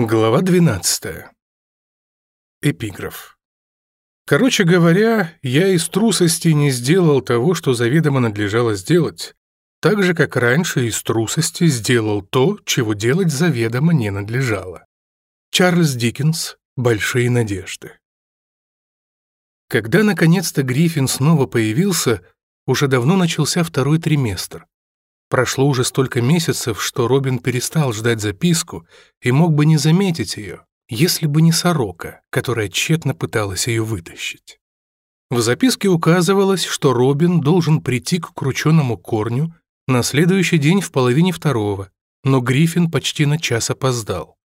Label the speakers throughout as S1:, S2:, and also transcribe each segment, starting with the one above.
S1: Глава 12. Эпиграф. Короче говоря, я из трусости не сделал того, что заведомо надлежало сделать, так же, как раньше из трусости сделал то, чего делать заведомо не надлежало. Чарльз Диккенс «Большие надежды». Когда наконец-то Гриффин снова появился, уже давно начался второй триместр, Прошло уже столько месяцев, что Робин перестал ждать записку и мог бы не заметить ее, если бы не сорока, которая тщетно пыталась ее вытащить. В записке указывалось, что Робин должен прийти к крученому корню на следующий день в половине второго, но Гриффин почти на час опоздал.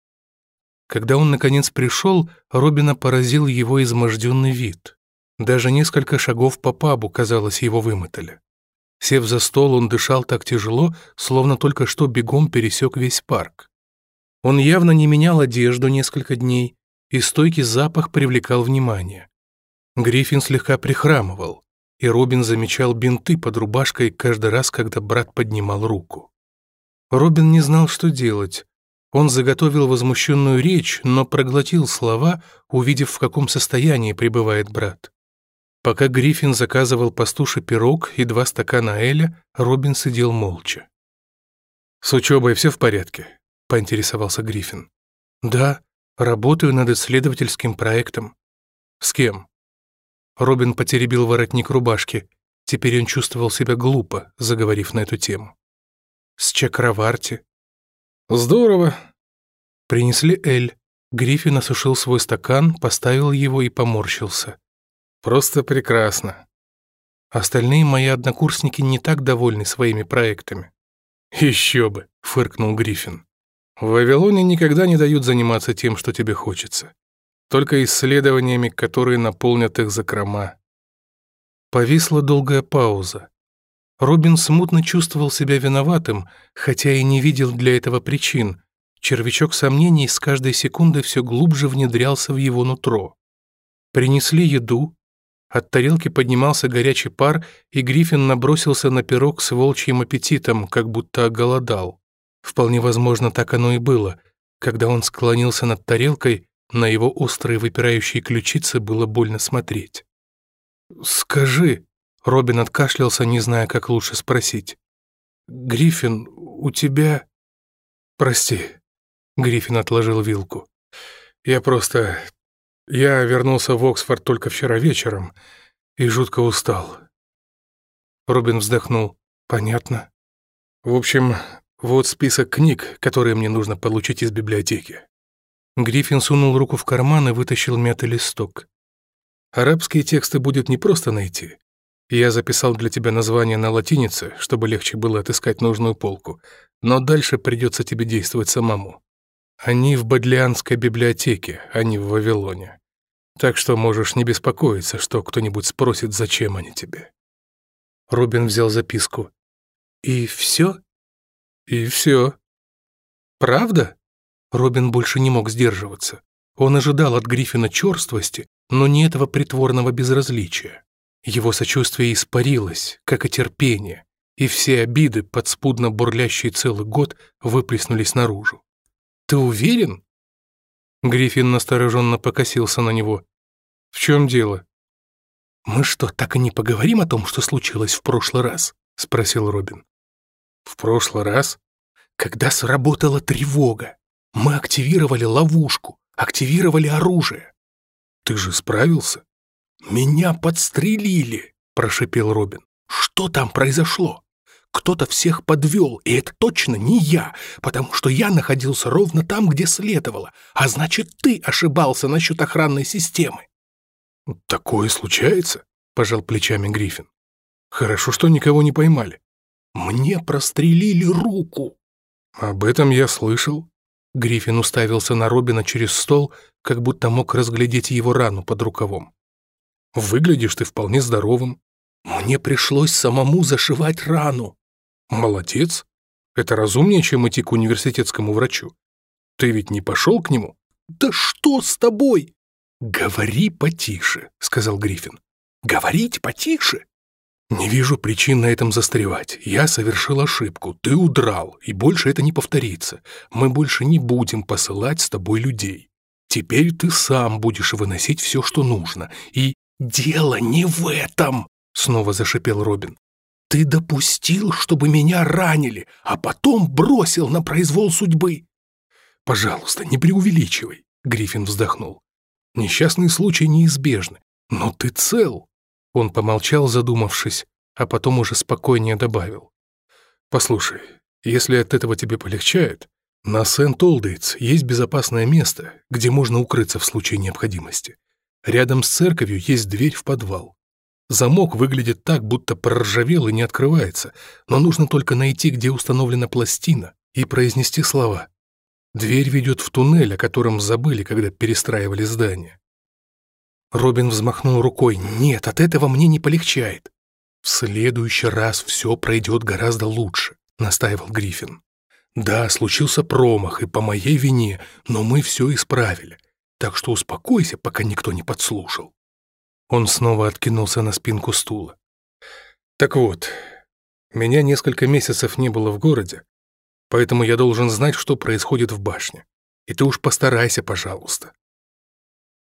S1: Когда он, наконец, пришел, Робина поразил его изможденный вид. Даже несколько шагов по пабу, казалось, его вымотали. Сев за стол, он дышал так тяжело, словно только что бегом пересек весь парк. Он явно не менял одежду несколько дней, и стойкий запах привлекал внимание. Гриффин слегка прихрамывал, и Робин замечал бинты под рубашкой каждый раз, когда брат поднимал руку. Робин не знал, что делать. Он заготовил возмущенную речь, но проглотил слова, увидев, в каком состоянии пребывает брат. Пока Гриффин заказывал пастуши пирог и два стакана Эля, Робин сидел молча. «С учебой все в порядке?» — поинтересовался Гриффин. «Да, работаю над исследовательским проектом». «С кем?» Робин потеребил воротник рубашки. Теперь он чувствовал себя глупо, заговорив на эту тему. «С Чакраварти». «Здорово». Принесли Эль. Гриффин осушил свой стакан, поставил его и поморщился. Просто прекрасно. Остальные мои однокурсники не так довольны своими проектами. «Еще бы!» — фыркнул Гриффин. «В Вавилоне никогда не дают заниматься тем, что тебе хочется. Только исследованиями, которые наполнят их закрома». Повисла долгая пауза. Робин смутно чувствовал себя виноватым, хотя и не видел для этого причин. Червячок сомнений с каждой секундой все глубже внедрялся в его нутро. Принесли еду, от тарелки поднимался горячий пар, и Гриффин набросился на пирог с волчьим аппетитом, как будто голодал. Вполне возможно, так оно и было. Когда он склонился над тарелкой, на его острые выпирающие ключицы было больно смотреть. «Скажи», — Робин откашлялся, не зная, как лучше спросить. «Гриффин, у тебя...» «Прости», — Гриффин отложил вилку. «Я просто я вернулся в Оксфорд только вчера вечером и жутко устал. Робин вздохнул. Понятно. В общем, вот список книг, которые мне нужно получить из библиотеки. Гриффин сунул руку в карман и вытащил мятый листок. Арабские тексты будет непросто найти. Я записал для тебя название на латинице, чтобы легче было отыскать нужную полку, но дальше придется тебе действовать самому. Они в Бадлианской библиотеке, а не в Вавилоне. Так что можешь не беспокоиться, что кто-нибудь спросит, зачем они тебе». Робин взял записку. «И все?» «И все». «Правда?» Робин больше не мог сдерживаться. Он ожидал от Гриффина черствости, но не этого притворного безразличия. Его сочувствие испарилось, как и терпение, и все обиды, подспудно бурлящие целый год, выплеснулись наружу. Ты уверен?» Гриффин настороженно покосился на него. «В чем дело?» «Мы что, так и не поговорим о том, что случилось в прошлый раз?» — спросил Робин. «В прошлый раз?» «Когда сработала тревога. Мы активировали ловушку, активировали оружие». «Ты же справился?» «Меня подстрелили!» — прошипел Робин. «Что там произошло?» Кто-то всех подвел, и это точно не я, потому что я находился ровно там, где следовало, а значит, ты ошибался насчет охранной системы». «Такое случается?» — пожал плечами Гриффин. «Хорошо, что никого не поймали». «Мне прострелили руку!» «Об этом я слышал». Гриффин уставился на Робина через стол, как будто мог разглядеть его рану под рукавом. «Выглядишь ты вполне здоровым». «Мне пришлось самому зашивать рану», Молодец. Это разумнее, чем идти к университетскому врачу. Ты ведь не пошел к нему? Да что с тобой? Говори потише, сказал Гриффин. Говорить потише? Не вижу причин на этом застревать. Я совершил ошибку. Ты удрал, и больше это не повторится. Мы больше не будем посылать с тобой людей. Теперь ты сам будешь выносить все, что нужно. И дело не в этом, снова зашипел Робин. Ты допустил, чтобы меня ранили, а потом бросил на произвол судьбы. Пожалуйста, не преувеличивай, Гриффин вздохнул. Несчастный случай неизбежны, но ты цел. Он помолчал, задумавшись, а потом уже спокойнее добавил. «Послушай, если от этого тебе полегчает, на Сент-Олдейтс есть безопасное место, где можно укрыться в случае необходимости. Рядом с церковью есть дверь в подвал. Замок выглядит так, будто проржавел и не открывается, но нужно только найти, где установлена пластина, и произнести слова. Дверь ведет в туннель, о котором забыли, когда перестраивали здание. Робин взмахнул рукой. «Нет, от этого мне не полегчает». «В следующий раз все пройдет гораздо лучше», — настаивал Гриффин. «Да, случился промах, и по моей вине, но мы все исправили. Так что успокойся, пока никто не подслушал». Он снова откинулся на спинку стула. «Так вот, меня несколько месяцев не было в городе, поэтому я должен знать, что происходит в башне. И ты уж постарайся, пожалуйста».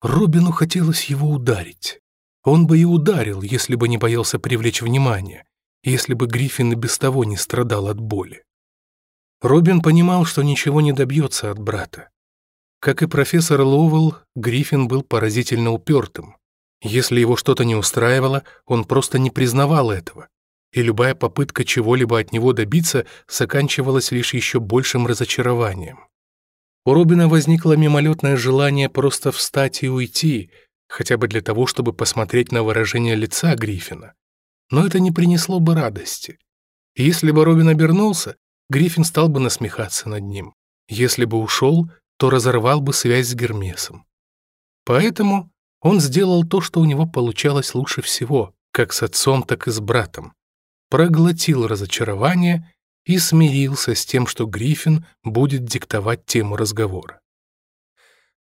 S1: Робину хотелось его ударить. Он бы и ударил, если бы не боялся привлечь внимание, если бы Гриффин и без того не страдал от боли. Робин понимал, что ничего не добьется от брата. Как и профессор Ловелл, Гриффин был поразительно упертым. Если его что-то не устраивало, он просто не признавал этого, и любая попытка чего-либо от него добиться заканчивалась лишь еще большим разочарованием. У Робина возникло мимолетное желание просто встать и уйти, хотя бы для того, чтобы посмотреть на выражение лица Гриффина. Но это не принесло бы радости. Если бы Робин обернулся, Гриффин стал бы насмехаться над ним. Если бы ушел, то разорвал бы связь с Гермесом. Поэтому он сделал то, что у него получалось лучше всего, как с отцом, так и с братом. Проглотил разочарование и смирился с тем, что Гриффин будет диктовать тему разговора.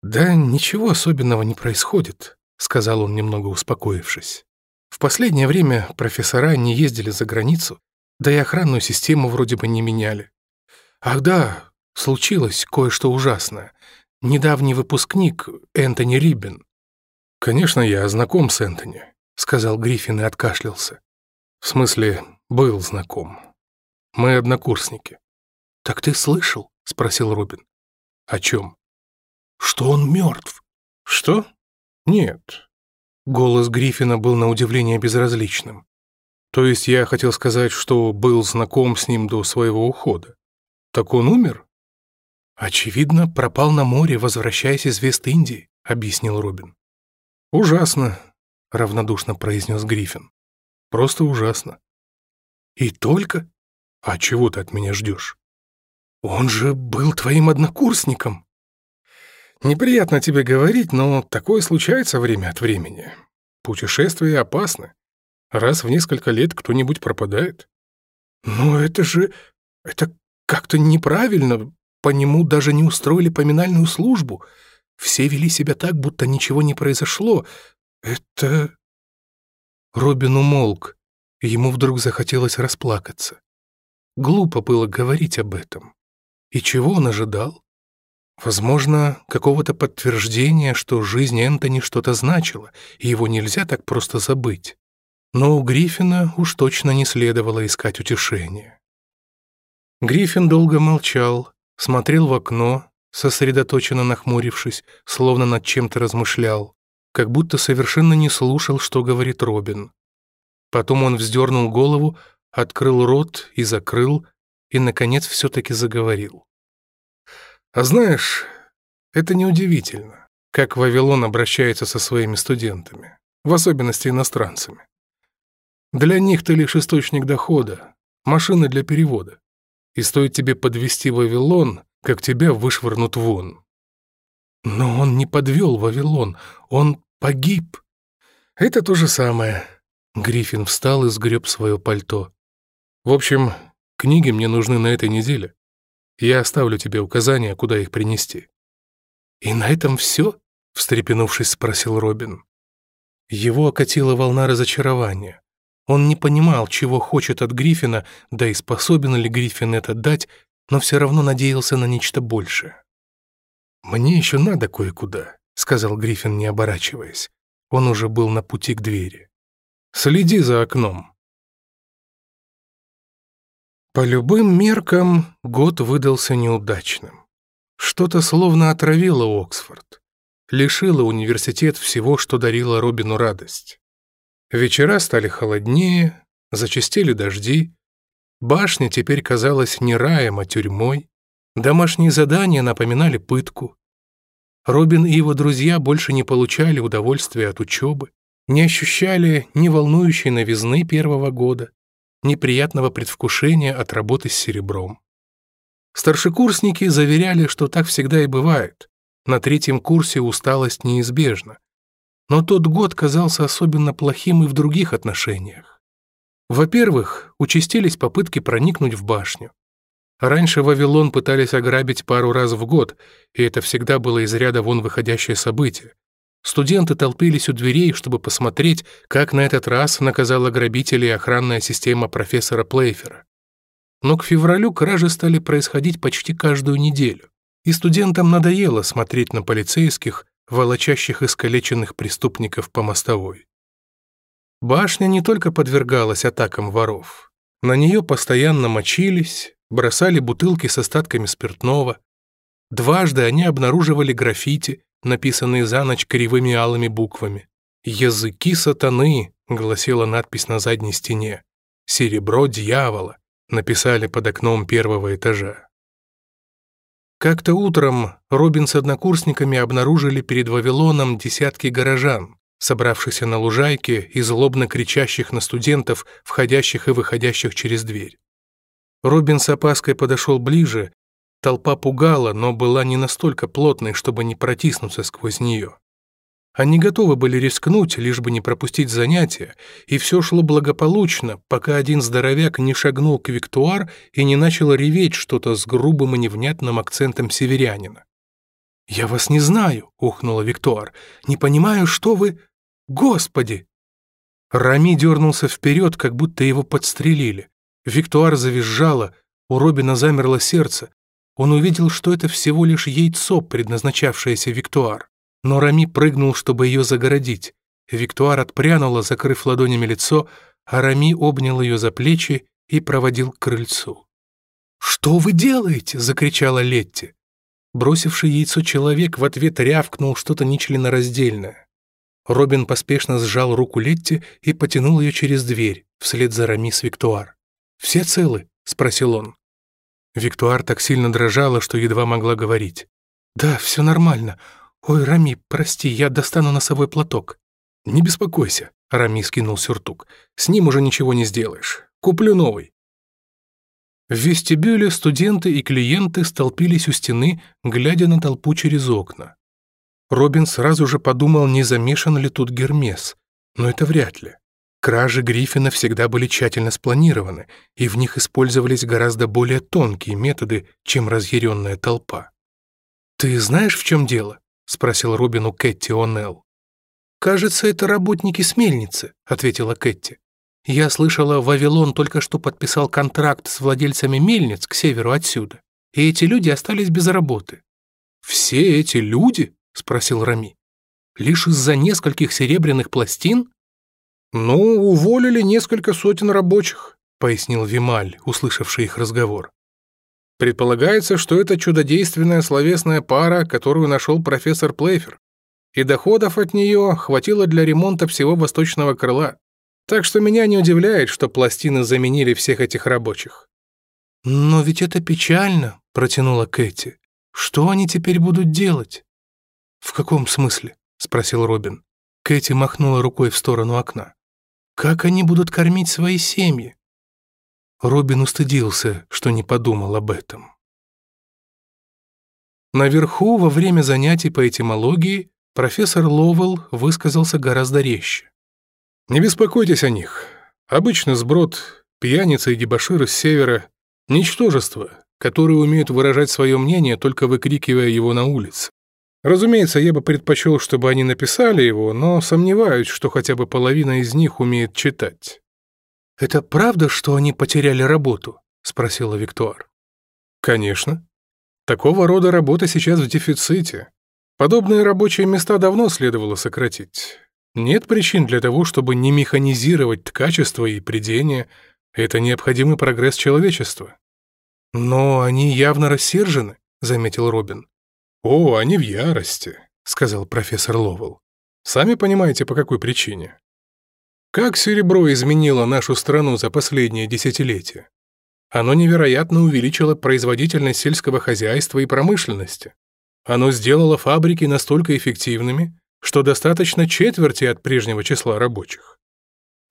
S1: «Да ничего особенного не происходит», — сказал он, немного успокоившись. «В последнее время профессора не ездили за границу, да и охранную систему вроде бы не меняли. Ах да, случилось кое-что ужасное. Недавний выпускник Энтони Риббин «Конечно, я знаком с Энтони», — сказал Гриффин и откашлялся. «В смысле, был знаком. Мы однокурсники». «Так ты слышал?» — спросил Робин. «О чем?» «Что он мертв». «Что? Нет». Голос Гриффина был на удивление безразличным. «То есть я хотел сказать, что был знаком с ним до своего ухода. Так он умер?» «Очевидно, пропал на море, возвращаясь из Вест-Индии», — объяснил Робин. «Ужасно», — равнодушно произнес Гриффин. «Просто ужасно». «И только? А чего ты от меня ждешь?» «Он же был твоим однокурсником». «Неприятно тебе говорить, но такое случается время от времени. Путешествия опасны. Раз в несколько лет кто-нибудь пропадает». «Но это же... это как-то неправильно. По нему даже не устроили поминальную службу». Все вели себя так, будто ничего не произошло. Это...» Робин умолк. Ему вдруг захотелось расплакаться. Глупо было говорить об этом. И чего он ожидал? Возможно, какого-то подтверждения, что жизнь Энтони что-то значила, и его нельзя так просто забыть. Но у Гриффина уж точно не следовало искать утешения. Гриффин долго молчал, смотрел в окно, сосредоточенно нахмурившись, словно над чем-то размышлял, как будто совершенно не слушал, что говорит Робин. Потом он вздернул голову, открыл рот и закрыл, и, наконец, все-таки заговорил. «А знаешь, это неудивительно, как Вавилон обращается со своими студентами, в особенности иностранцами. Для них ты лишь источник дохода, машина для перевода. И стоит тебе подвести Вавилон, как тебя вышвырнут вон. Но он не подвел Вавилон, он погиб. Это то же самое. Гриффин встал и сгреб свое пальто. В общем, книги мне нужны на этой неделе. Я оставлю тебе указания, куда их принести. И на этом все? встрепенувшись, спросил Робин. Его окатила волна разочарования. Он не понимал, чего хочет от Гриффина, да и способен ли Гриффин это дать, но все равно надеялся на нечто большее. «Мне еще надо кое-куда», — сказал Гриффин, не оборачиваясь. Он уже был на пути к двери. «Следи за окном». По любым меркам год выдался неудачным. Что-то словно отравило Оксфорд, лишило университет всего, что дарило Робину радость. Вечера стали холоднее, зачастили дожди, Башня теперь казалась не раем, а тюрьмой. Домашние задания напоминали пытку. Робин и его друзья больше не получали удовольствия от учебы, не ощущали ни волнующей новизны первого года, ни приятного предвкушения от работы с серебром. Старшекурсники заверяли, что так всегда и бывает. На третьем курсе усталость неизбежна. Но тот год казался особенно плохим и в других отношениях. Во-первых, участились попытки проникнуть в башню. Раньше Вавилон пытались ограбить пару раз в год, и это всегда было из ряда вон выходящее событие. Студенты толпились у дверей, чтобы посмотреть, как на этот раз наказала грабителей охранная система профессора Плейфера. Но к февралю кражи стали происходить почти каждую неделю, и студентам надоело смотреть на полицейских, волочащих искалеченных преступников по мостовой. Башня не только подвергалась атакам воров. На нее постоянно мочились, бросали бутылки с остатками спиртного. Дважды они обнаруживали граффити, написанные за ночь кривыми алыми буквами. «Языки сатаны», — гласила надпись на задней стене. «Серебро дьявола», — написали под окном первого этажа. Как-то утром Робин с однокурсниками обнаружили перед Вавилоном десятки горожан, собравшихся на лужайке и злобно кричащих на студентов, входящих и выходящих через дверь. Робин с опаской подошел ближе, толпа пугала, но была не настолько плотной, чтобы не протиснуться сквозь нее. Они готовы были рискнуть, лишь бы не пропустить занятия, и все шло благополучно, пока один здоровяк не шагнул к Виктуар и не начал реветь что-то с грубым и невнятным акцентом северянина. «Я вас не знаю», — ухнула Виктор. «Не понимаю, что вы...» «Господи!» Рами дернулся вперед, как будто его подстрелили. Виктор завизжала, у Робина замерло сердце. Он увидел, что это всего лишь яйцо, предназначавшееся Виктуар. Но Рами прыгнул, чтобы ее загородить. Виктуар отпрянула, закрыв ладонями лицо, а Рами обнял ее за плечи и проводил к крыльцу. «Что вы делаете?» — закричала Летти. Бросивший яйцо человек в ответ рявкнул что-то нечленораздельное. Робин поспешно сжал руку Летти и потянул ее через дверь, вслед за Рамис Виктуар. «Все целы?» — спросил он. Виктуар так сильно дрожала, что едва могла говорить. «Да, все нормально. Ой, Рами, прости, я достану носовой платок». «Не беспокойся», — Рами скинул сюртук. «С ним уже ничего не сделаешь. Куплю новый». В вестибюле студенты и клиенты столпились у стены, глядя на толпу через окна. Робин сразу же подумал, не замешан ли тут Гермес, но это вряд ли. Кражи Гриффина всегда были тщательно спланированы, и в них использовались гораздо более тонкие методы, чем разъяренная толпа. «Ты знаешь, в чем дело?» — спросил Робину Кэтти О'Нелл. «Кажется, это работники с мельницы», — ответила Кэтти. Я слышала, Вавилон только что подписал контракт с владельцами мельниц к северу отсюда, и эти люди остались без работы». «Все эти люди?» — спросил Рами. «Лишь из-за нескольких серебряных пластин?» «Ну, уволили несколько сотен рабочих», — пояснил Вималь, услышавший их разговор. «Предполагается, что это чудодейственная словесная пара, которую нашел профессор Плейфер, и доходов от нее хватило для ремонта всего восточного крыла. Так что меня не удивляет, что пластины заменили всех этих рабочих». «Но ведь это печально», — протянула Кэти. «Что они теперь будут делать?» «В каком смысле?» — спросил Робин. Кэти махнула рукой в сторону окна. «Как они будут кормить свои семьи?» Робин устыдился, что не подумал об этом. Наверху, во время занятий по этимологии, профессор Ловелл высказался гораздо резче. Не беспокойтесь о них. Обычно сброд, пьяницы и дебоширы с севера – ничтожество, которое умеют выражать свое мнение, только выкрикивая его на улице. Разумеется, я бы предпочел, чтобы они написали его, но сомневаюсь, что хотя бы половина из них умеет читать. «Это правда, что они потеряли работу?» – спросила Виктуар. «Конечно. Такого рода работа сейчас в дефиците. Подобные рабочие места давно следовало сократить. Нет причин для того, чтобы не механизировать ткачество и придение. Это необходимый прогресс человечества. Но они явно рассержены, заметил Робин. О, они в ярости, сказал профессор Ловел. Сами понимаете, по какой причине. Как серебро изменило нашу страну за последние десятилетия? Оно невероятно увеличило производительность сельского хозяйства и промышленности. Оно сделало фабрики настолько эффективными, что достаточно четверти от прежнего числа рабочих.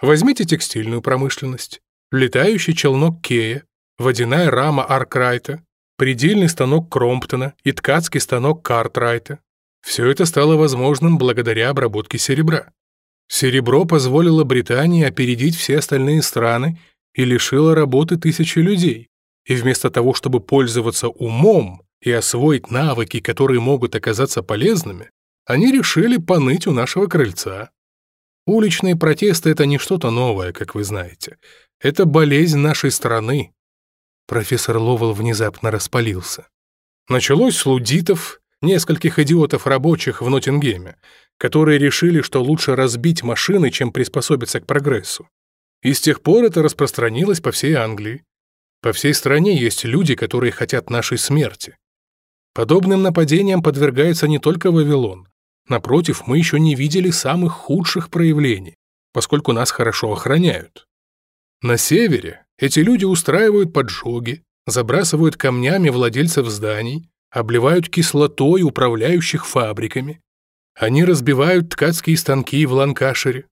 S1: Возьмите текстильную промышленность, летающий челнок Кея, водяная рама Аркрайта, предельный станок Кромптона и ткацкий станок Картрайта. Все это стало возможным благодаря обработке серебра. Серебро позволило Британии опередить все остальные страны и лишило работы тысячи людей. И вместо того, чтобы пользоваться умом и освоить навыки, которые могут оказаться полезными, они решили поныть у нашего крыльца. Уличные протесты — это не что-то новое, как вы знаете. Это болезнь нашей страны. Профессор Ловел внезапно распалился. Началось с лудитов, нескольких идиотов рабочих в Ноттингеме, которые решили, что лучше разбить машины, чем приспособиться к прогрессу. И с тех пор это распространилось по всей Англии. По всей стране есть люди, которые хотят нашей смерти. Подобным нападениям подвергается не только Вавилон, Напротив, мы еще не видели самых худших проявлений, поскольку нас хорошо охраняют. На севере эти люди устраивают поджоги, забрасывают камнями владельцев зданий, обливают кислотой управляющих фабриками. Они разбивают ткацкие станки в Ланкашире.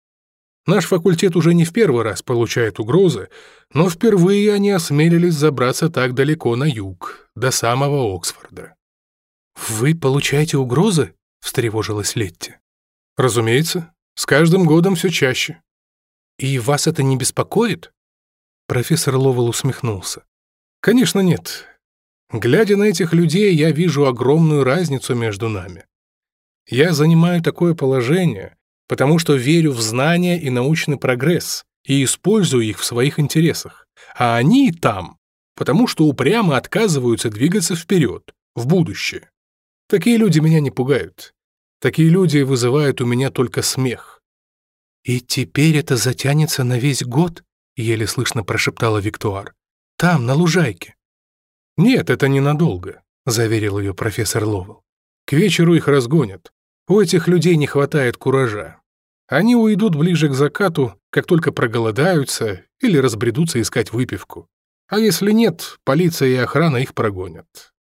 S1: Наш факультет уже не в первый раз получает угрозы, но впервые они осмелились забраться так далеко на юг, до самого Оксфорда. «Вы получаете угрозы?» встревожилась Летти. «Разумеется, с каждым годом все чаще». «И вас это не беспокоит?» Профессор Ловел усмехнулся. «Конечно нет. Глядя на этих людей, я вижу огромную разницу между нами. Я занимаю такое положение, потому что верю в знания и научный прогресс и использую их в своих интересах, а они там, потому что упрямо отказываются двигаться вперед, в будущее. Такие люди меня не пугают. Такие люди вызывают у меня только смех. «И теперь это затянется на весь год?» — еле слышно прошептала Виктуар. «Там, на лужайке». «Нет, это ненадолго», — заверил ее профессор Ловел. «К вечеру их разгонят. У этих людей не хватает куража. Они уйдут ближе к закату, как только проголодаются или разбредутся искать выпивку. А если нет, полиция и охрана их прогонят.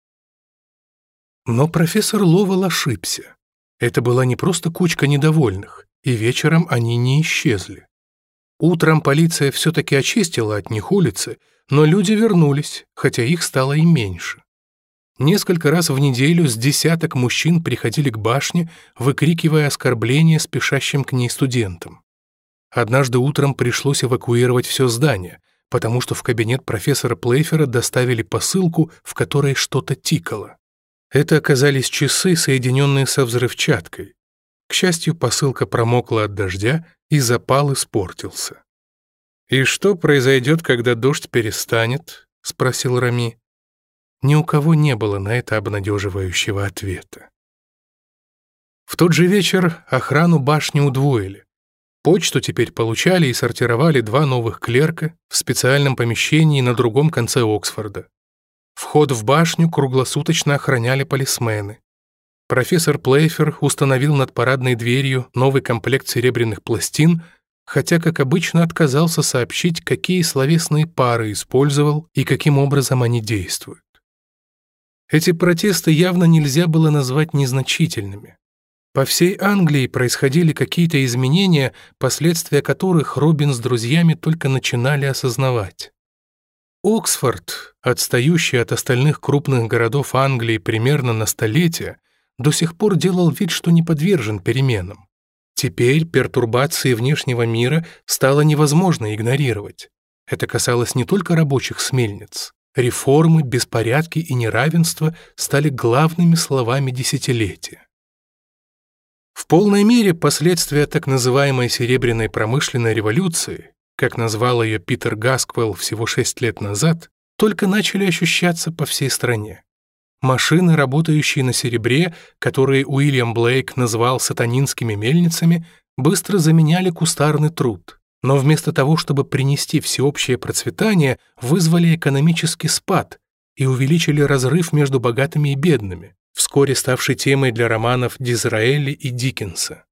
S1: Но профессор Ловел ошибся. Это была не просто кучка недовольных, и вечером они не исчезли. Утром полиция все-таки очистила от них улицы, но люди вернулись, хотя их стало и меньше. Несколько раз в неделю с десяток мужчин приходили к башне, выкрикивая оскорбления спешащим к ней студентам. Однажды утром пришлось эвакуировать все здание, потому что в кабинет профессора Плейфера доставили посылку, в которой что-то тикало. Это оказались часы, соединенные со взрывчаткой. К счастью, посылка промокла от дождя, и запал испортился. «И что произойдет, когда дождь перестанет?» — спросил Рами. Ни у кого не было на это обнадеживающего ответа. В тот же вечер охрану башни удвоили. Почту теперь получали и сортировали два новых клерка в специальном помещении на другом конце Оксфорда. Вход в башню круглосуточно охраняли полисмены. Профессор Плейфер установил над парадной дверью новый комплект серебряных пластин, хотя, как обычно, отказался сообщить, какие словесные пары использовал и каким образом они действуют. Эти протесты явно нельзя было назвать незначительными. По всей Англии происходили какие-то изменения, последствия которых Робин с друзьями только начинали осознавать. Оксфорд, отстающий от остальных крупных городов Англии примерно на столетие, до сих пор делал вид, что не подвержен переменам. Теперь пертурбации внешнего мира стало невозможно игнорировать. Это касалось не только рабочих смельниц. Реформы, беспорядки и неравенство стали главными словами десятилетия. В полной мере последствия так называемой серебряной промышленной революции как назвал ее Питер Гасквелл всего шесть лет назад, только начали ощущаться по всей стране. Машины, работающие на серебре, которые Уильям Блейк назвал сатанинскими мельницами, быстро заменяли кустарный труд. Но вместо того, чтобы принести всеобщее процветание, вызвали экономический спад и увеличили разрыв между богатыми и бедными, вскоре ставший темой для романов Дизраэли и Диккенса.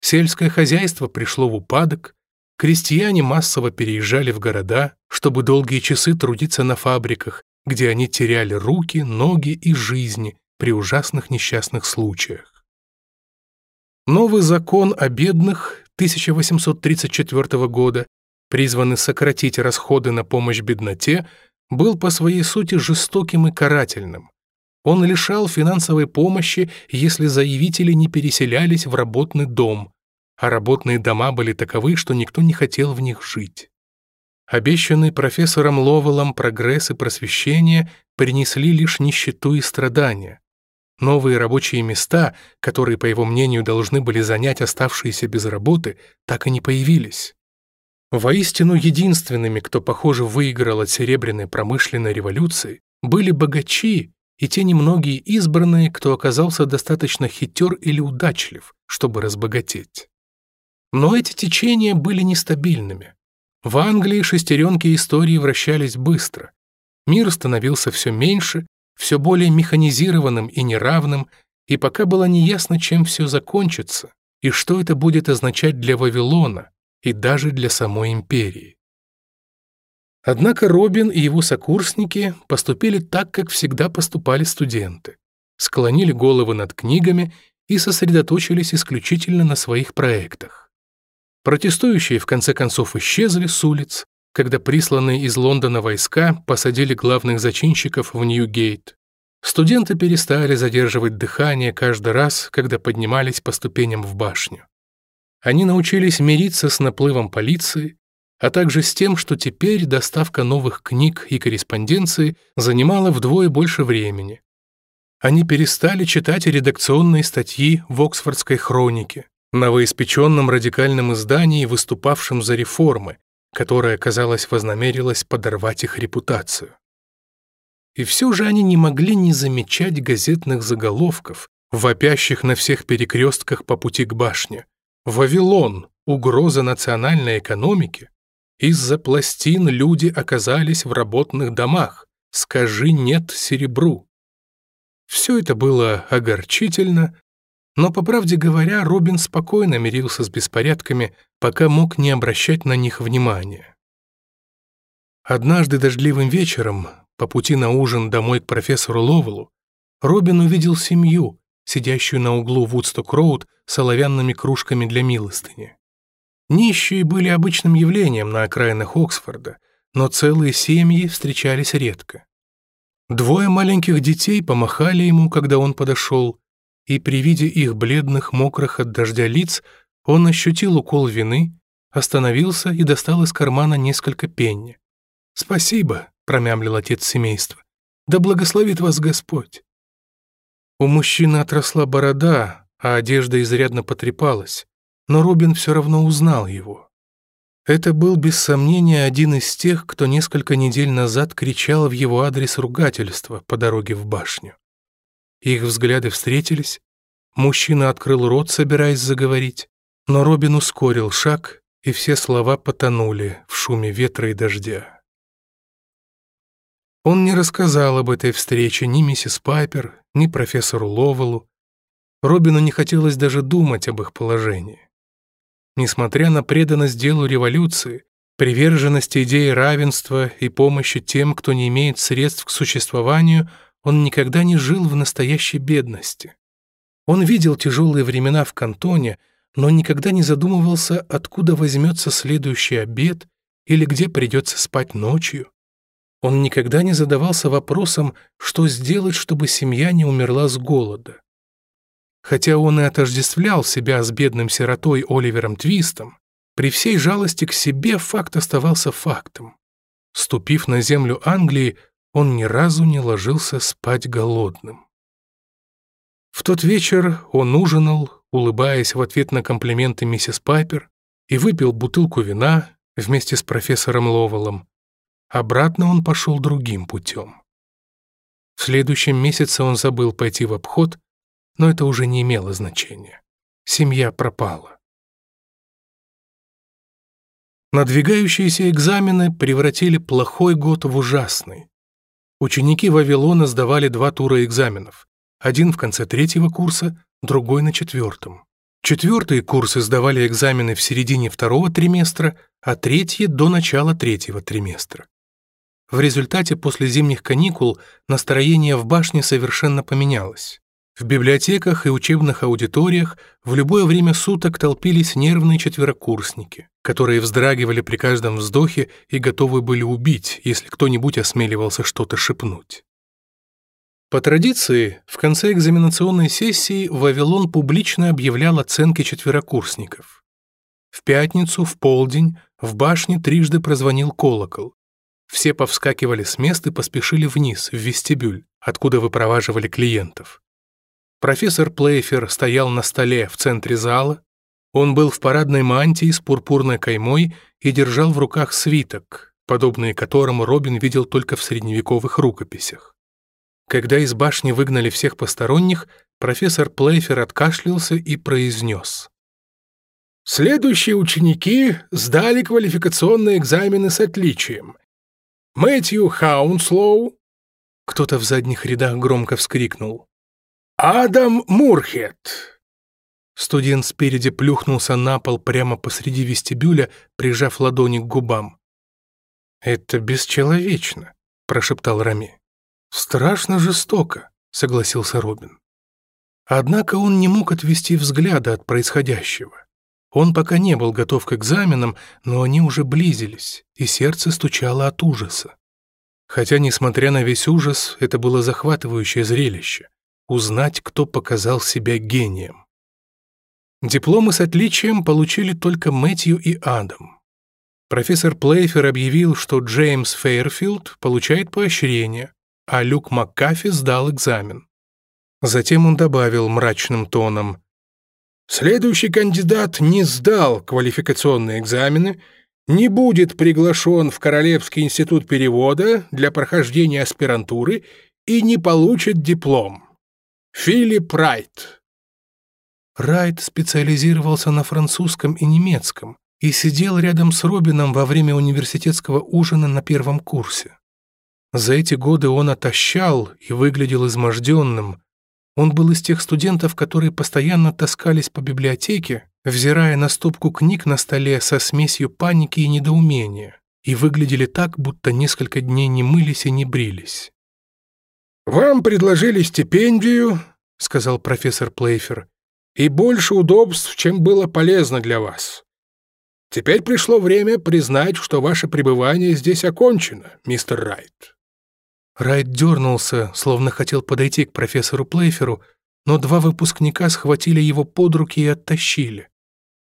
S1: Сельское хозяйство пришло в упадок, Крестьяне массово переезжали в города, чтобы долгие часы трудиться на фабриках, где они теряли руки, ноги и жизни при ужасных несчастных случаях. Новый закон о бедных 1834 года, призванный сократить расходы на помощь бедноте, был по своей сути жестоким и карательным. Он лишал финансовой помощи, если заявители не переселялись в работный дом, а работные дома были таковы, что никто не хотел в них жить. Обещанные профессором Ловелом прогресс и просвещение принесли лишь нищету и страдания. Новые рабочие места, которые, по его мнению, должны были занять оставшиеся без работы, так и не появились. Воистину единственными, кто, похоже, выиграл от Серебряной промышленной революции, были богачи и те немногие избранные, кто оказался достаточно хитер или удачлив, чтобы разбогатеть. Но эти течения были нестабильными. В Англии шестеренки истории вращались быстро. Мир становился все меньше, все более механизированным и неравным, и пока было неясно, чем все закончится, и что это будет означать для Вавилона и даже для самой империи. Однако Робин и его сокурсники поступили так, как всегда поступали студенты. Склонили головы над книгами и сосредоточились исключительно на своих проектах. Протестующие в конце концов исчезли с улиц, когда присланные из Лондона войска посадили главных зачинщиков в Нью-Гейт. Студенты перестали задерживать дыхание каждый раз, когда поднимались по ступеням в башню. Они научились мириться с наплывом полиции, а также с тем, что теперь доставка новых книг и корреспонденции занимала вдвое больше времени. Они перестали читать редакционные статьи в «Оксфордской хронике», новоиспеченном радикальном издании, выступавшем за реформы, которая, казалось, вознамерилась подорвать их репутацию. И все же они не могли не замечать газетных заголовков, вопящих на всех перекрестках по пути к башне. «Вавилон! Угроза национальной экономики!» «Из-за пластин люди оказались в работных домах. Скажи «нет» серебру». Все это было огорчительно, но, по правде говоря, Робин спокойно мирился с беспорядками, пока мог не обращать на них внимания. Однажды дождливым вечером, по пути на ужин домой к профессору Ловелу, Робин увидел семью, сидящую на углу Вудсток-Роуд с оловянными кружками для милостыни. Нищие были обычным явлением на окраинах Оксфорда, но целые семьи встречались редко. Двое маленьких детей помахали ему, когда он подошел, и при виде их бледных, мокрых от дождя лиц он ощутил укол вины, остановился и достал из кармана несколько пенни. «Спасибо», — промямлил отец семейства. «Да благословит вас Господь». У мужчины отросла борода, а одежда изрядно потрепалась, но Робин все равно узнал его. Это был без сомнения один из тех, кто несколько недель назад кричал в его адрес ругательства по дороге в башню. Их взгляды встретились. Мужчина открыл рот, собираясь заговорить, но Робин ускорил шаг, и все слова потонули в шуме ветра и дождя. Он не рассказал об этой встрече ни миссис Пайпер, ни профессору Ловелу. Робину не хотелось даже думать об их положении. Несмотря на преданность делу революции, приверженность идее равенства и помощи тем, кто не имеет средств к существованию, он никогда не жил в настоящей бедности. Он видел тяжелые времена в кантоне, но никогда не задумывался, откуда возьмется следующий обед или где придется спать ночью. Он никогда не задавался вопросом, что сделать, чтобы семья не умерла с голода. Хотя он и отождествлял себя с бедным сиротой Оливером Твистом, при всей жалости к себе факт оставался фактом. Ступив на землю Англии, он ни разу не ложился спать голодным. В тот вечер он ужинал, улыбаясь в ответ на комплименты миссис Пайпер, и выпил бутылку вина вместе с профессором Ловелом. Обратно он пошел другим путем. В следующем месяце он забыл пойти в обход, но это уже не имело значения. Семья пропала. Надвигающиеся экзамены превратили плохой год в ужасный. Ученики Вавилона сдавали два тура экзаменов, один в конце третьего курса, другой на четвертом. Четвертые курсы сдавали экзамены в середине второго триместра, а третьи — до начала третьего триместра. В результате после зимних каникул настроение в башне совершенно поменялось. В библиотеках и учебных аудиториях в любое время суток толпились нервные четверокурсники которые вздрагивали при каждом вздохе и готовы были убить, если кто-нибудь осмеливался что-то шепнуть. По традиции, в конце экзаменационной сессии Вавилон публично объявлял оценки четверокурсников. В пятницу, в полдень, в башне трижды прозвонил колокол. Все повскакивали с мест и поспешили вниз, в вестибюль, откуда выпроваживали клиентов. Профессор Плейфер стоял на столе в центре зала, он был в парадной мантии с пурпурной каймой и держал в руках свиток, подобные которому Робин видел только в средневековых рукописях. Когда из башни выгнали всех посторонних, профессор Плейфер откашлялся и произнес. «Следующие ученики сдали квалификационные экзамены с отличием. Мэтью Хаунслоу...» Кто-то в задних рядах громко вскрикнул. «Адам Мурхет!» Студент спереди плюхнулся на пол прямо посреди вестибюля, прижав ладони к губам. «Это бесчеловечно», — прошептал Рами. «Страшно жестоко», — согласился Робин. Однако он не мог отвести взгляда от происходящего. Он пока не был готов к экзаменам, но они уже близились, и сердце стучало от ужаса. Хотя, несмотря на весь ужас, это было захватывающее зрелище — узнать, кто показал себя гением. Дипломы с отличием получили только Мэтью и Адам. Профессор Плейфер объявил, что Джеймс Фейерфилд получает поощрение, а Люк Маккафи сдал экзамен. Затем он добавил мрачным тоном. «Следующий кандидат не сдал квалификационные экзамены, не будет приглашен в Королевский институт перевода для прохождения аспирантуры и не получит диплом. Филипп Райт, Райт специализировался на французском и немецком и сидел рядом с Робином во время университетского ужина на первом курсе. За эти годы он отощал и выглядел изможденным. Он был из тех студентов, которые постоянно таскались по библиотеке, взирая на стопку книг на столе со смесью паники и недоумения, и выглядели так, будто несколько дней не мылись и не брились. «Вам предложили стипендию», — сказал профессор Плейфер, и больше удобств, чем было полезно для вас. Теперь пришло время признать, что ваше пребывание здесь окончено, мистер Райт». Райт дернулся, словно хотел подойти к профессору Плейферу, но два выпускника схватили его под руки и оттащили.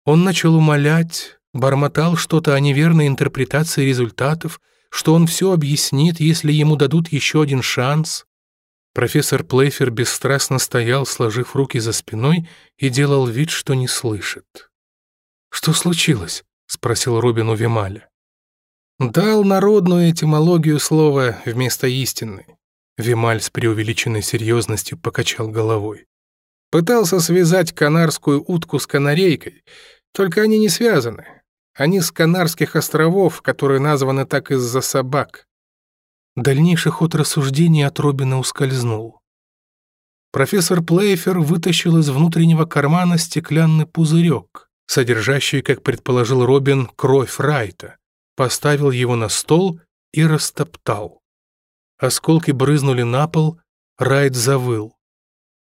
S1: Он начал умолять, бормотал что-то о неверной интерпретации результатов, что он все объяснит, если ему дадут еще один шанс. Профессор Плейфер бесстрастно стоял, сложив руки за спиной, и делал вид, что не слышит. «Что случилось?» — спросил Робин у Вималя. «Дал народную этимологию слова вместо истины». Вималь с преувеличенной серьезностью покачал головой. «Пытался связать канарскую утку с канарейкой, только они не связаны. Они с Канарских островов, которые названы так из-за собак. Дальнейший ход рассуждений от Робина ускользнул. Профессор Плейфер вытащил из внутреннего кармана стеклянный пузырек, содержащий, как предположил Робин, кровь Райта, поставил его на стол и растоптал. Осколки брызнули на пол, Райт завыл.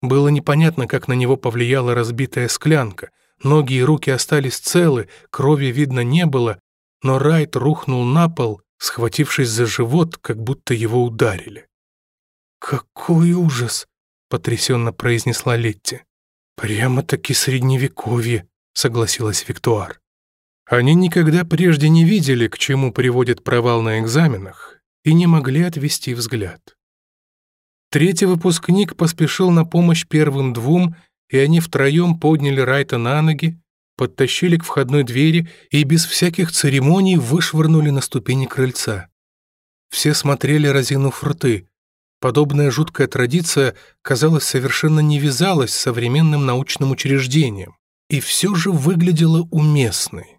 S1: Было непонятно, как на него повлияла разбитая склянка. Ноги и руки остались целы, крови видно не было, но Райт рухнул на пол схватившись за живот, как будто его ударили. «Какой ужас!» — потрясенно произнесла Летти. «Прямо-таки средневековье!» — согласилась Виктуар. Они никогда прежде не видели, к чему приводит провал на экзаменах, и не могли отвести взгляд. Третий выпускник поспешил на помощь первым двум, и они втроем подняли Райта на ноги, подтащили к входной двери и без всяких церемоний вышвырнули на ступени крыльца. Все смотрели, разинув рты. Подобная жуткая традиция, казалось, совершенно не вязалась с современным научным учреждением и все же выглядела уместной.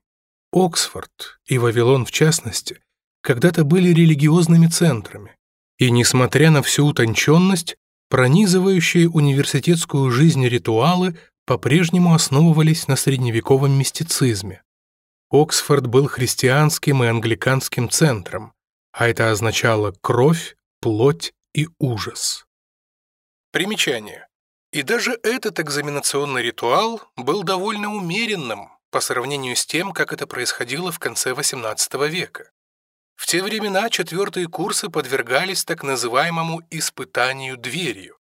S1: Оксфорд и Вавилон в частности когда-то были религиозными центрами, и, несмотря на всю утонченность, пронизывающие университетскую жизнь ритуалы – по-прежнему основывались на средневековом мистицизме. Оксфорд был христианским и англиканским центром, а это означало кровь, плоть и ужас. Примечание. И даже этот экзаменационный ритуал был довольно умеренным по сравнению с тем, как это происходило в конце XVIII века. В те времена четвертые курсы подвергались так называемому «испытанию дверью»,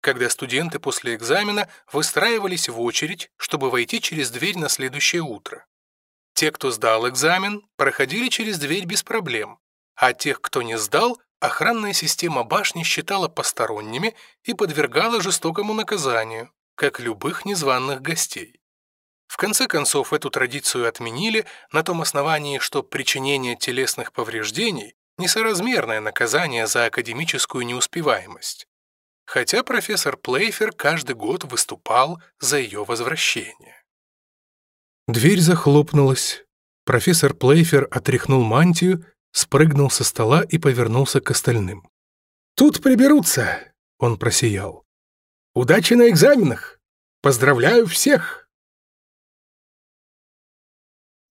S1: когда студенты после экзамена выстраивались в очередь, чтобы войти через дверь на следующее утро. Те, кто сдал экзамен, проходили через дверь без проблем, а тех, кто не сдал, охранная система башни считала посторонними и подвергала жестокому наказанию, как любых незваных гостей. В конце концов, эту традицию отменили на том основании, что причинение телесных повреждений – несоразмерное наказание за академическую неуспеваемость хотя профессор Плейфер каждый год выступал за ее возвращение. Дверь захлопнулась. Профессор Плейфер отряхнул мантию, спрыгнул со стола и повернулся к остальным. «Тут приберутся!» — он просиял. «Удачи на экзаменах! Поздравляю всех!»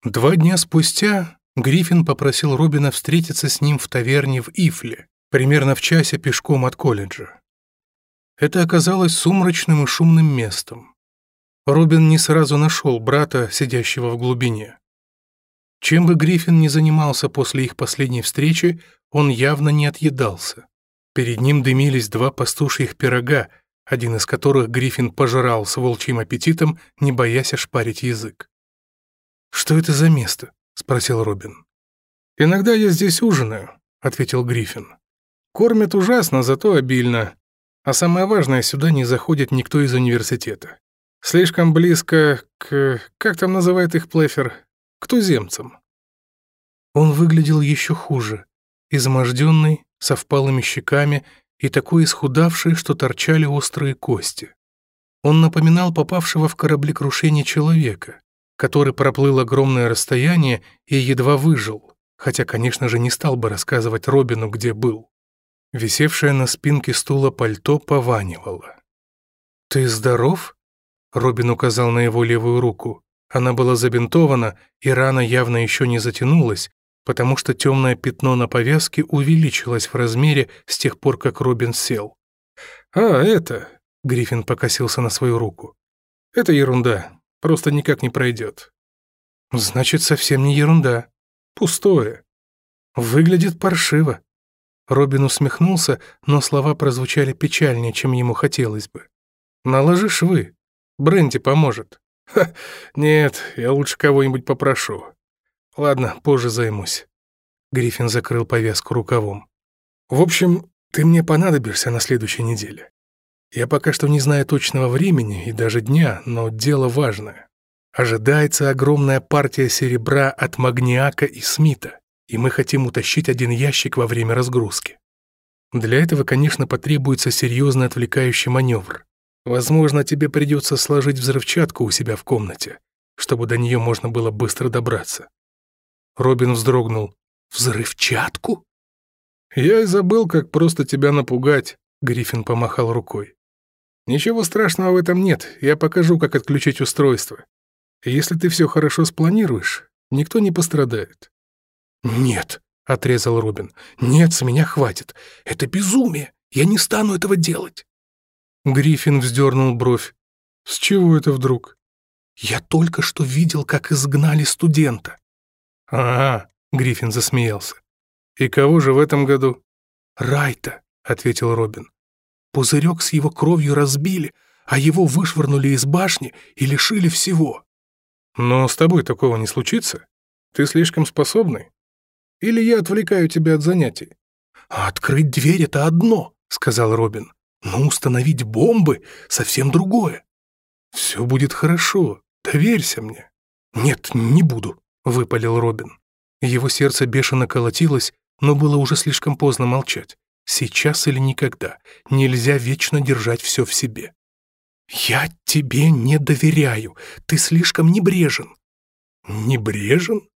S1: Два дня спустя Гриффин попросил Робина встретиться с ним в таверне в Ифле, примерно в часе пешком от колледжа. Это оказалось сумрачным и шумным местом. Робин не сразу нашел брата, сидящего в глубине. Чем бы Гриффин ни занимался после их последней встречи, он явно не отъедался. Перед ним дымились два пастушьих пирога, один из которых Гриффин пожирал с волчьим аппетитом, не боясь ошпарить язык. «Что это за место?» — спросил Робин. «Иногда я здесь ужинаю», — ответил Гриффин. «Кормят ужасно, зато обильно. А самое важное, сюда не заходит никто из университета. Слишком близко к... как там называет их Плефер? К туземцам. Он выглядел еще хуже. Изможденный, со впалыми щеками и такой исхудавший, что торчали острые кости. Он напоминал попавшего в кораблекрушение человека, который проплыл огромное расстояние и едва выжил, хотя, конечно же, не стал бы рассказывать Робину, где был. Висевшее на спинке стула пальто пованивало. «Ты здоров?» — Робин указал на его левую руку. Она была забинтована, и рана явно еще не затянулась, потому что темное пятно на повязке увеличилось в размере с тех пор, как Робин сел. «А, это...» — Гриффин покосился на свою руку. «Это ерунда. Просто никак не пройдет». «Значит, совсем не ерунда. Пустое. Выглядит паршиво», Робин усмехнулся, но слова прозвучали печальнее, чем ему хотелось бы. «Наложи швы. Бренди поможет». «Ха, нет, я лучше кого-нибудь попрошу. Ладно, позже займусь». Гриффин закрыл повязку рукавом. «В общем, ты мне понадобишься на следующей неделе. Я пока что не знаю точного времени и даже дня, но дело важное. Ожидается огромная партия серебра от Магниака и Смита и мы хотим утащить один ящик во время разгрузки. Для этого, конечно, потребуется серьезный отвлекающий маневр. Возможно, тебе придется сложить взрывчатку у себя в комнате, чтобы до нее можно было быстро добраться. Робин вздрогнул. «Взрывчатку?» «Я и забыл, как просто тебя напугать», — Гриффин помахал рукой. «Ничего страшного в этом нет, я покажу, как отключить устройство. Если ты все хорошо спланируешь, никто не пострадает. «Нет», — отрезал Робин. — «нет, с меня хватит. Это безумие. Я не стану этого делать». Гриффин вздернул бровь. «С чего это вдруг?» «Я только что видел, как изгнали студента». «Ага», — Гриффин засмеялся. «И кого же в этом году?» «Райта», — ответил Робин. «Пузырек с его кровью разбили, а его вышвырнули из башни и лишили всего». «Но с тобой такого не случится. Ты слишком способный. Или я отвлекаю тебя от занятий?» «А открыть дверь — это одно», — сказал Робин. «Но установить бомбы — совсем другое». «Все будет хорошо, доверься мне». «Нет, не буду», — выпалил Робин. Его сердце бешено колотилось, но было уже слишком поздно молчать. Сейчас или никогда. Нельзя вечно держать все в себе. «Я тебе не доверяю. Ты слишком небрежен». «Небрежен?»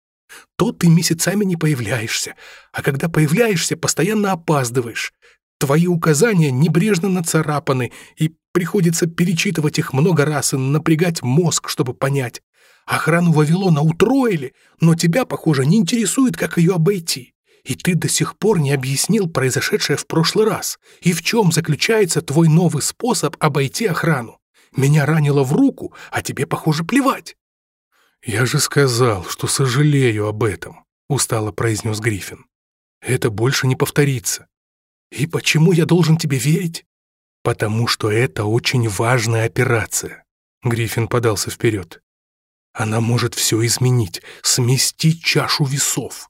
S1: то ты месяцами не появляешься, а когда появляешься, постоянно опаздываешь. Твои указания небрежно нацарапаны, и приходится перечитывать их много раз и напрягать мозг, чтобы понять. Охрану Вавилона утроили, но тебя, похоже, не интересует, как ее обойти. И ты до сих пор не объяснил произошедшее в прошлый раз. И в чем заключается твой новый способ обойти охрану? Меня ранило в руку, а тебе, похоже, плевать. «Я же сказал, что сожалею об этом», — устало произнес Гриффин. «Это больше не повторится». «И почему я должен тебе верить?» «Потому что это очень важная операция», — Гриффин подался вперед. «Она может все изменить, смести чашу весов».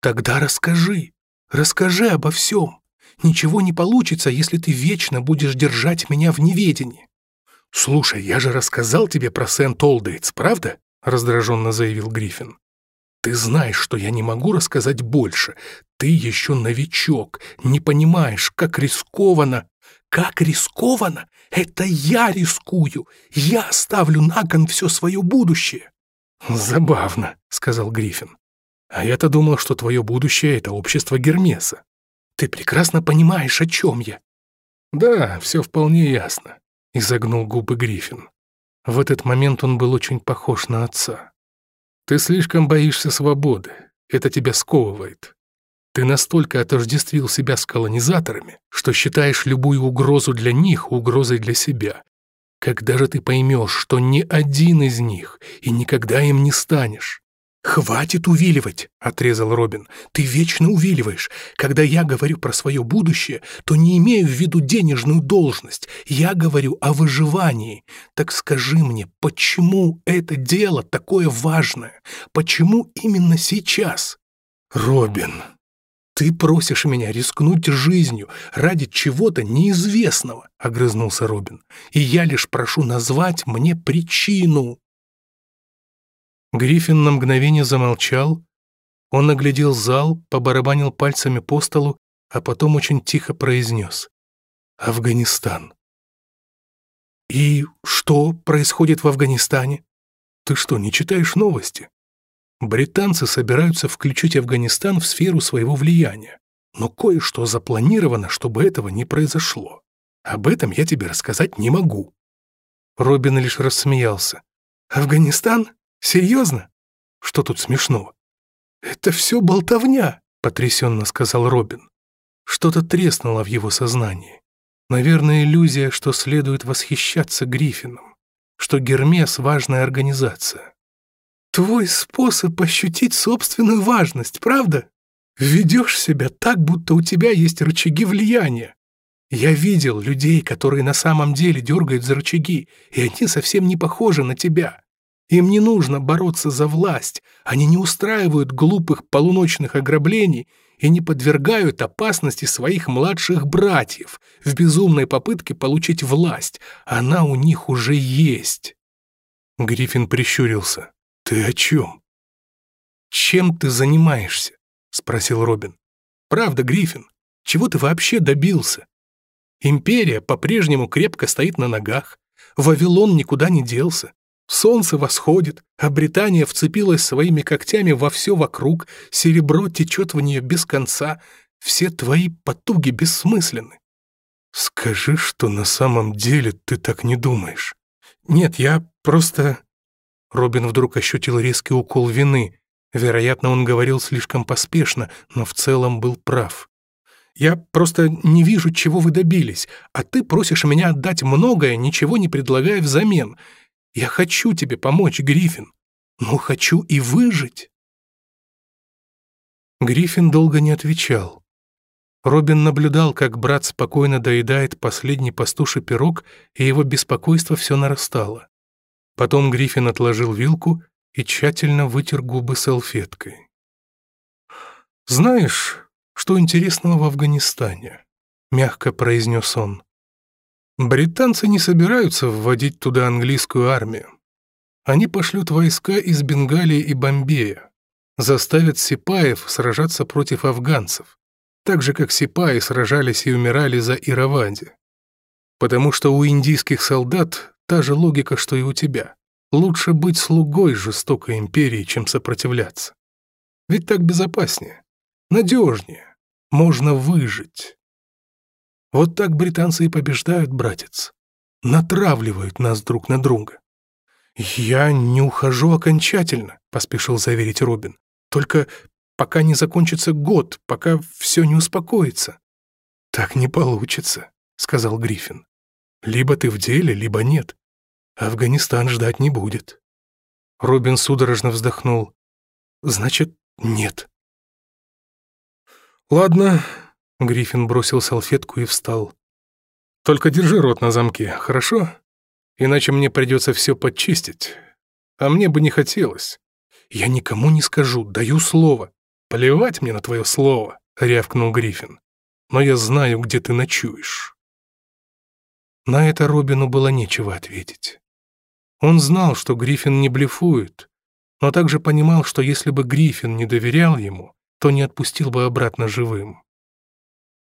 S1: «Тогда расскажи, расскажи обо всем. Ничего не получится, если ты вечно будешь держать меня в неведении». «Слушай, я же рассказал тебе про Сент-Олдейтс, правда?» раздраженно заявил Гриффин. «Ты знаешь, что я не могу рассказать больше. Ты еще новичок, не понимаешь, как рискованно...» «Как рискованно? Это я рискую! Я ставлю на кон все свое будущее!» «Забавно», — сказал Гриффин. «А я-то думал, что твое будущее — это общество Гермеса. Ты прекрасно понимаешь, о чем я». «Да, все вполне ясно», — изогнул губы Гриффин. В этот момент он был очень похож на отца. «Ты слишком боишься свободы. Это тебя сковывает. Ты настолько отождествил себя с колонизаторами, что считаешь любую угрозу для них угрозой для себя. Когда же ты поймешь, что ни один из них, и никогда им не станешь?» «Хватит увиливать!» — отрезал Робин. «Ты вечно увиливаешь. Когда я говорю про свое будущее, то не имею в виду денежную должность. Я говорю о выживании. Так скажи мне, почему это дело такое важное? Почему именно сейчас?» «Робин, ты просишь меня рискнуть жизнью ради чего-то неизвестного», — огрызнулся Робин. «И я лишь прошу назвать мне причину». Гриффин на мгновение замолчал, он наглядел зал, побарабанил пальцами по столу, а потом очень тихо произнес «Афганистан». «И что происходит в Афганистане? Ты что, не читаешь новости?» Британцы собираются включить Афганистан в сферу своего влияния, но кое-что запланировано, чтобы этого не произошло. Об этом я тебе рассказать не могу». Робин лишь рассмеялся. «Афганистан? Серьезно? Что тут смешного? Это все болтовня, потрясенно сказал Робин. Что-то треснуло в его сознании. Наверное, иллюзия, что следует восхищаться Гриффином, что Гермес — важная организация. Твой способ ощутить собственную важность, правда? Ведешь себя так, будто у тебя есть рычаги влияния. Я видел людей, которые на самом деле дергают за рычаги, и они совсем не похожи на тебя. Им не нужно бороться за власть, они не устраивают глупых полуночных ограблений и не подвергают опасности своих младших братьев в безумной попытке получить власть, она у них уже есть». Гриффин прищурился. «Ты о чем?» «Чем ты занимаешься?» — спросил Робин. «Правда, Гриффин, чего ты вообще добился? Империя по-прежнему крепко стоит на ногах, Вавилон никуда не делся, Солнце восходит, а Британия вцепилась своими когтями во все вокруг, серебро течет в нее без конца, все твои потуги бессмысленны. Скажи, что на самом деле ты так не думаешь. Нет, я просто... Робин вдруг ощутил резкий укол вины. Вероятно, он говорил слишком поспешно, но в целом был прав. Я просто не вижу, чего вы добились, а ты просишь меня отдать многое, ничего не предлагая взамен. Я хочу тебе помочь, Гриффин, но хочу и выжить». Гриффин долго не отвечал. Робин наблюдал, как брат спокойно доедает последний пастуший пирог, и его беспокойство все нарастало. Потом Гриффин отложил вилку и тщательно вытер губы салфеткой. «Знаешь, что интересного в Афганистане?» — мягко произнес он. Британцы не собираются вводить туда английскую армию. Они пошлют войска из Бенгалии и Бомбея, заставят сипаев сражаться против афганцев, так же, как сипаи сражались и умирали за Ираванди. Потому что у индийских солдат та же логика, что и у тебя. Лучше быть слугой жестокой империи, чем сопротивляться. Ведь так безопаснее, надежнее, можно выжить. Вот так британцы и побеждают, братец. Натравливают нас друг на друга. «Я не ухожу окончательно», — поспешил заверить Робин. «Только пока не закончится год, пока все не успокоится». «Так не получится», — сказал Гриффин. «Либо ты в деле, либо нет. Афганистан ждать не будет». Робин судорожно вздохнул. «Значит, нет». «Ладно, Гриффин бросил салфетку и встал. «Только держи рот на замке, хорошо? Иначе мне придется все подчистить. А мне бы не хотелось. Я никому не скажу, даю слово. Плевать мне на твое слово!» — рявкнул Гриффин. «Но я знаю, где ты ночуешь». На это Робину было нечего ответить. Он знал, что Гриффин не блефует, но также понимал, что если бы Гриффин не доверял ему, то не отпустил бы обратно живым.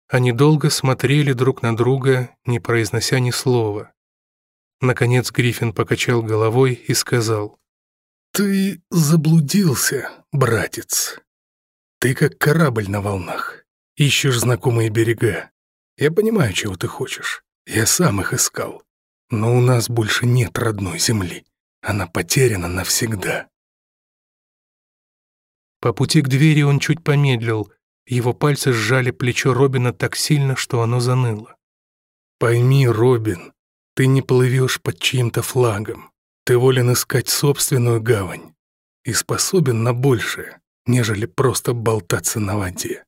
S1: Они долго смотрели друг на друга, не произнося ни слова. Наконец Гриффин покачал головой и сказал. «Ты заблудился, братец. Ты как корабль на волнах. Ищешь знакомые берега. Я понимаю, чего ты хочешь. Я сам их искал. Но у нас больше нет родной земли. Она потеряна навсегда». По пути к двери он чуть помедлил — его пальцы сжали плечо Робина так сильно, что оно заныло. «Пойми, Робин, ты не плывешь под чьим-то флагом. Ты волен искать собственную гавань и способен на большее, нежели просто болтаться на воде».